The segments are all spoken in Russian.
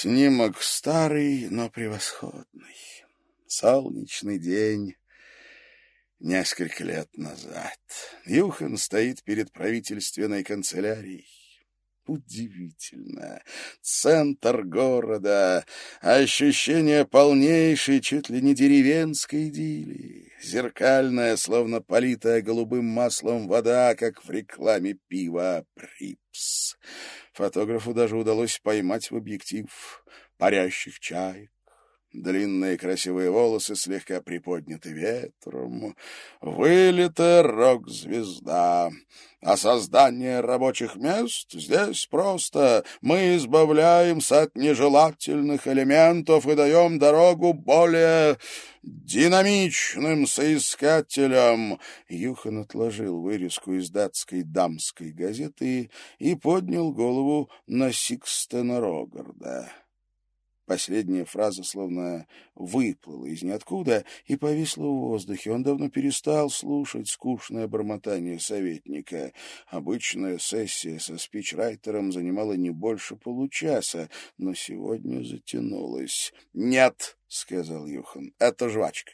Снимок старый, но превосходный. Солнечный день несколько лет назад. Юхан стоит перед правительственной канцелярией. Удивительно. Центр города. Ощущение полнейшей, чуть ли не деревенской идиллии. Зеркальная, словно политая голубым маслом вода, как в рекламе пива «Припс». Фотографу даже удалось поймать в объектив парящих чаек. Длинные красивые волосы слегка приподняты ветром. Вылитая рок-звезда. А создание рабочих мест здесь просто. Мы избавляемся от нежелательных элементов и даем дорогу более динамичным соискателям. Юхан отложил вырезку из датской дамской газеты и поднял голову на Сикстена Рогарда. Последняя фраза словно выплыла из ниоткуда и повисла в воздухе. Он давно перестал слушать скучное бормотание советника. Обычная сессия со спичрайтером занимала не больше получаса, но сегодня затянулась. «Нет», — сказал Юхан, — «это жвачка»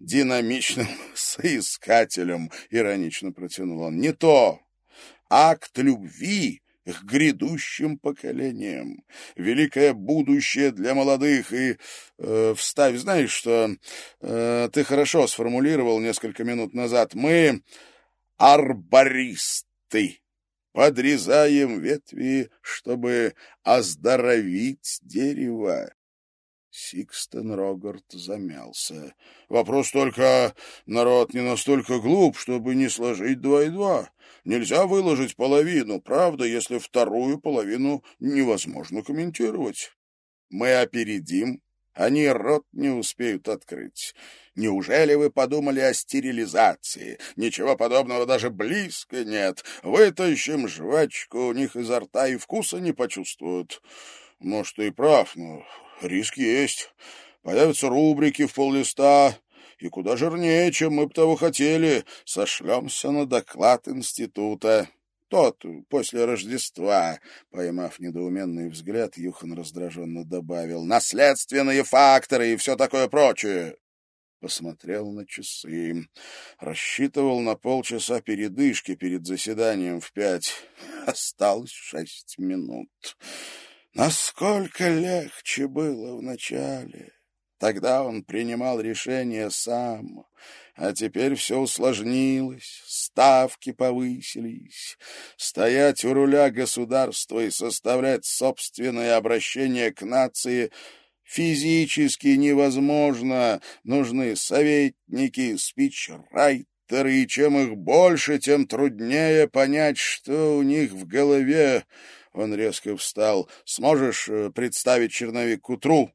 динамичным соискателем, — иронично протянул он. — Не то. Акт любви к грядущим поколениям, великое будущее для молодых. И э, вставь, знаешь, что э, ты хорошо сформулировал несколько минут назад. Мы арбористы. Подрезаем ветви, чтобы оздоровить дерево. Сикстон Рогард замялся. Вопрос только, народ не настолько глуп, чтобы не сложить два и два. Нельзя выложить половину, правда, если вторую половину невозможно комментировать. Мы опередим, они рот не успеют открыть. Неужели вы подумали о стерилизации? Ничего подобного даже близко нет. Вытащим жвачку, у них изо рта и вкуса не почувствуют. Может, ты и прав, но Риск есть. Появятся рубрики в поллиста, и куда жирнее, чем мы бы того хотели. Сошлемся на доклад института. Тот, после Рождества, поймав недоуменный взгляд, Юхан раздраженно добавил, наследственные факторы и все такое прочее. Посмотрел на часы. Рассчитывал на полчаса передышки перед заседанием в пять. Осталось шесть минут. Насколько легче было вначале. Тогда он принимал решение сам, а теперь все усложнилось, ставки повысились. Стоять у руля государства и составлять собственное обращение к нации физически невозможно. Нужны советники, спичрайтеры, и чем их больше, тем труднее понять, что у них в голове. Он резко встал. «Сможешь э, представить черновик к утру?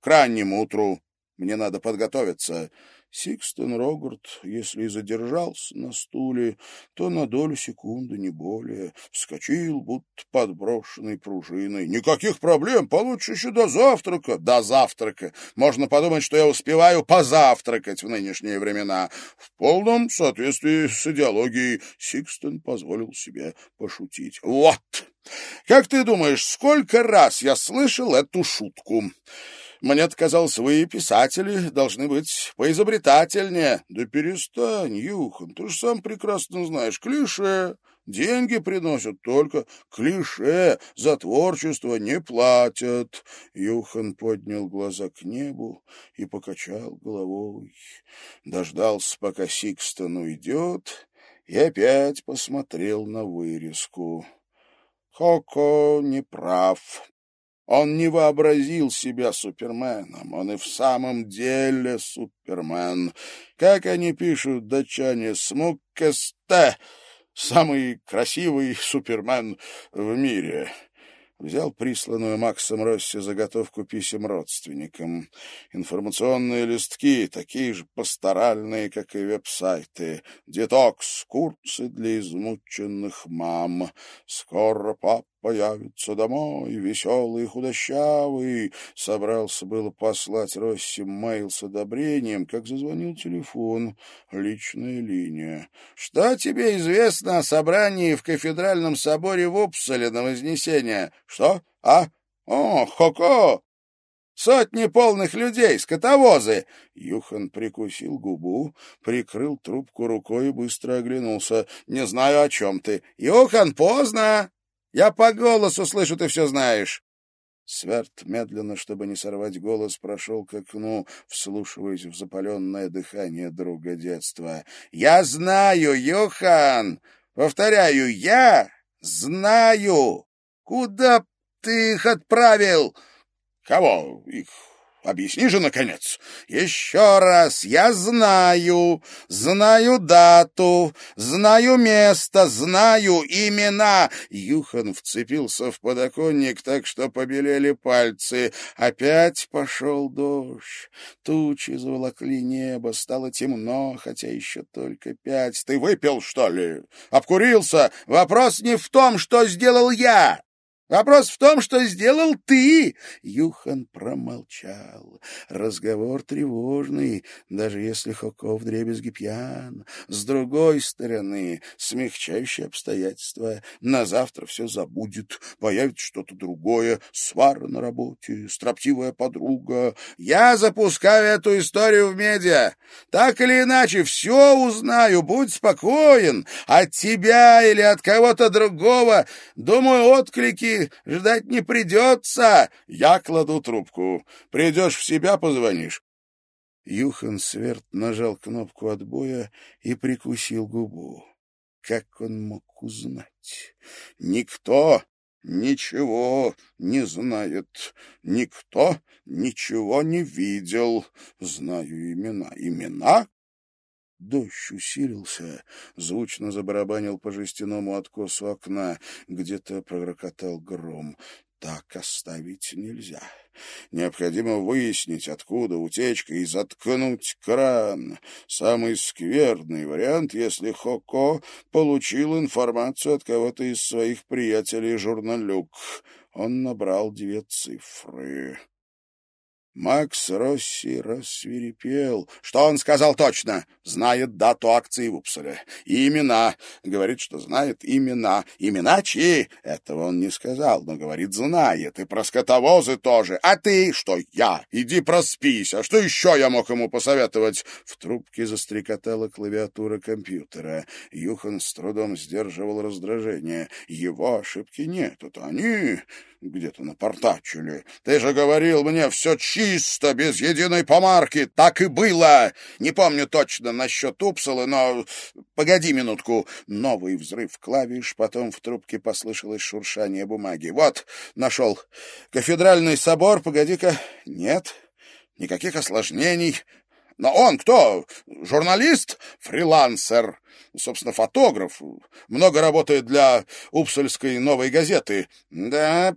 К раннему утру. Мне надо подготовиться». Сикстон Рогард, если и задержался на стуле, то на долю секунды, не более, вскочил, будто подброшенной пружиной. «Никаких проблем, получше еще до завтрака!» «До завтрака! Можно подумать, что я успеваю позавтракать в нынешние времена!» В полном соответствии с идеологией Сикстон позволил себе пошутить. «Вот! Как ты думаешь, сколько раз я слышал эту шутку?» Мне-то казалось, вы, писатели, должны быть поизобретательнее. Да перестань, Юхан, ты же сам прекрасно знаешь. Клише. Деньги приносят только клише, за творчество не платят. Юхан поднял глаза к небу и покачал головой. Дождался, пока Сикстон уйдет, и опять посмотрел на вырезку. Хоко не прав. Он не вообразил себя суперменом, он и в самом деле супермен. Как они пишут, датчане, смуккесте, самый красивый супермен в мире взял присланную Максом Росси заготовку писем родственникам. Информационные листки, такие же пасторальные, как и веб-сайты. Детокс, курсы для измученных мам. Скоро папа появится домой, веселый и худощавый. Собрался было послать Росси мейл с одобрением, как зазвонил телефон. Личная линия. «Что тебе известно о собрании в кафедральном соборе в Упсале на Вознесение?» «Что? А? О, Хоко! Сотни полных людей, скотовозы!» Юхан прикусил губу, прикрыл трубку рукой и быстро оглянулся. «Не знаю, о чем ты. Юхан, поздно! Я по голосу слышу, ты все знаешь!» Сверд медленно, чтобы не сорвать голос, прошел к окну, вслушиваясь в запаленное дыхание друга детства. «Я знаю, Юхан! Повторяю, я знаю! Куда ты их отправил?» Кого их? Объясни же, наконец. Еще раз. Я знаю. Знаю дату. Знаю место. Знаю имена. Юхан вцепился в подоконник так, что побелели пальцы. Опять пошел дождь. Тучи заволокли небо. Стало темно, хотя еще только пять. Ты выпил, что ли? Обкурился? Вопрос не в том, что сделал я. Вопрос в том, что сделал ты. Юхан промолчал. Разговор тревожный, даже если Хоко вдребезги пьян. С другой стороны, смягчающие обстоятельства. На завтра все забудет, появится что-то другое. Свара на работе, строптивая подруга. Я запускаю эту историю в медиа. Так или иначе, все узнаю, будь спокоен. От тебя или от кого-то другого, думаю, отклики ждать не придется. Я кладу трубку. Придешь в себя, позвонишь. Юхан Сверд нажал кнопку отбоя и прикусил губу. Как он мог узнать? Никто ничего не знает. Никто ничего не видел. Знаю имена. Имена? Дождь усилился, звучно забарабанил по жестяному откосу окна, где-то пророкотал гром. Так оставить нельзя. Необходимо выяснить, откуда утечка, и заткнуть кран. Самый скверный вариант, если Хоко получил информацию от кого-то из своих приятелей-журналюк. Он набрал две цифры. Макс Росси рассверепел. Что он сказал точно? Знает дату акции в Упсале. И имена. Говорит, что знает имена. Имена чьи? Этого он не сказал, но говорит, знает. И про скотовозы тоже. А ты? Что я? Иди проспись. А что еще я мог ему посоветовать? В трубке застрекотала клавиатура компьютера. Юхан с трудом сдерживал раздражение. Его ошибки нет. Это они где-то напортачили. Ты же говорил мне все чисто, без единой помарки. Так и было. Не помню точно насчет Упсалы, но... Погоди минутку. Новый взрыв клавиш, потом в трубке послышалось шуршание бумаги. Вот, нашел. Кафедральный собор, погоди-ка. Нет, никаких осложнений. Но он кто? Журналист? Фрилансер. Собственно, фотограф. Много работает для Упсальской новой газеты. Да,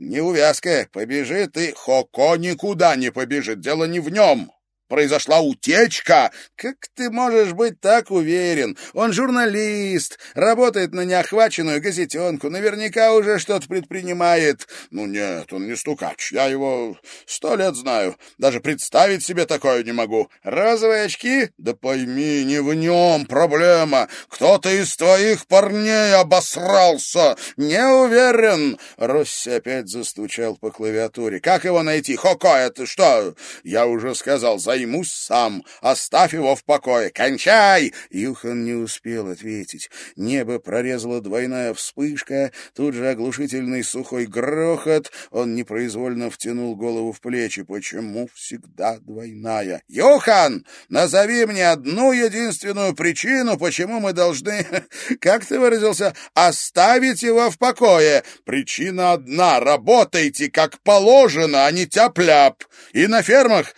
Неувязка. Побежит и Хоко никуда не побежит. Дело не в нем произошла утечка. Как ты можешь быть так уверен? Он журналист, работает на неохваченную газетенку, наверняка уже что-то предпринимает. Ну нет, он не стукач, я его сто лет знаю. Даже представить себе такое не могу. Розовые очки? Да пойми, не в нем проблема. Кто-то из твоих парней обосрался. Не уверен. Росси опять застучал по клавиатуре. Как его найти? Хоко, это что? Я уже сказал, за займусь сам. Оставь его в покое. Кончай!» Юхан не успел ответить. Небо прорезала двойная вспышка, тут же оглушительный сухой грохот. Он непроизвольно втянул голову в плечи. «Почему всегда двойная?» «Юхан, назови мне одну единственную причину, почему мы должны, как ты выразился, оставить его в покое. Причина одна — работайте как положено, а не тяп-ляп. И на фермах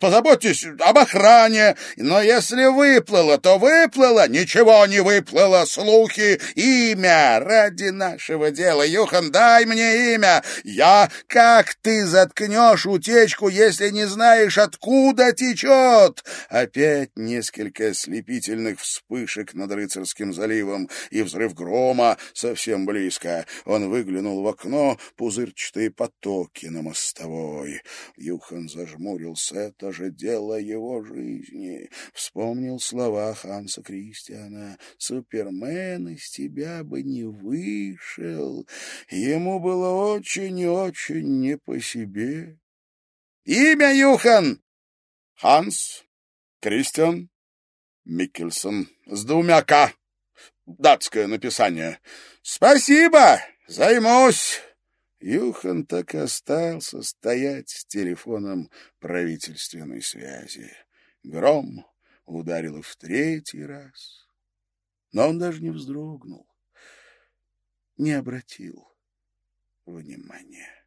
позаботьтесь позаботьтесь об охране. Но если выплыло, то выплыло. Ничего не выплыло. Слухи, имя ради нашего дела. Юхан, дай мне имя. Я... Как ты заткнешь утечку, если не знаешь, откуда течет? Опять несколько ослепительных вспышек над Рыцарским заливом и взрыв грома совсем близко. Он выглянул в окно, пузырчатые потоки на мостовой. Юхан зажмурился. Это же дело его жизни. Вспомнил слова Ханса Кристиана. «Супермен из тебя бы не вышел». Ему было очень и очень не по себе. «Имя Юхан!» «Ханс Кристиан Миккельсон с двумя «К». Датское написание. «Спасибо! Займусь!» Юхан так и остался стоять с телефоном правительственной связи. Гром ударил в третий раз, но он даже не вздрогнул, не обратил внимания.